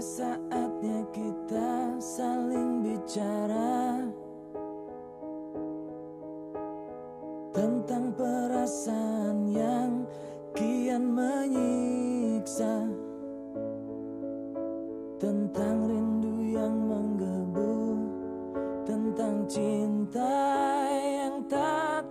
saatnya kita saling bicara Tentang perasaan yang kian menyiksa Tentang rindu yang menggebu Tentang cinta yang tak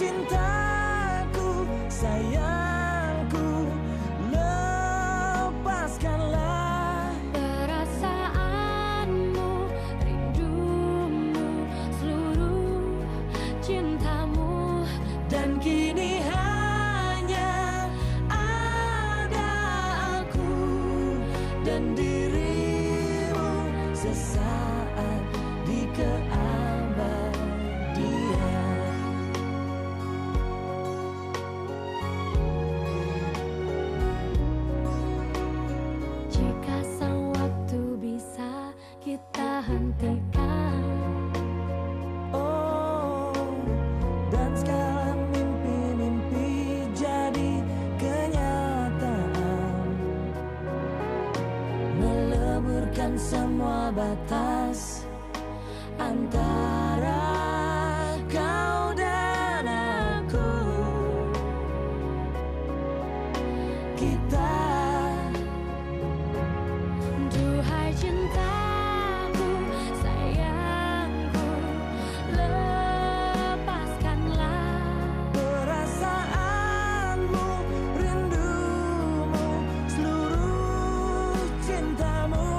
cintaku, sayangku Lepaskanlah Perasaanmu, rindumu, seluruh cintamu. Dan kini hanya ada aku Dan dirimu sesaat semua batas antara kau dan aku. Kita duhai cintaku, sayangku, lepaskanlah perasaanmu, rindumu, seluruh cintamu.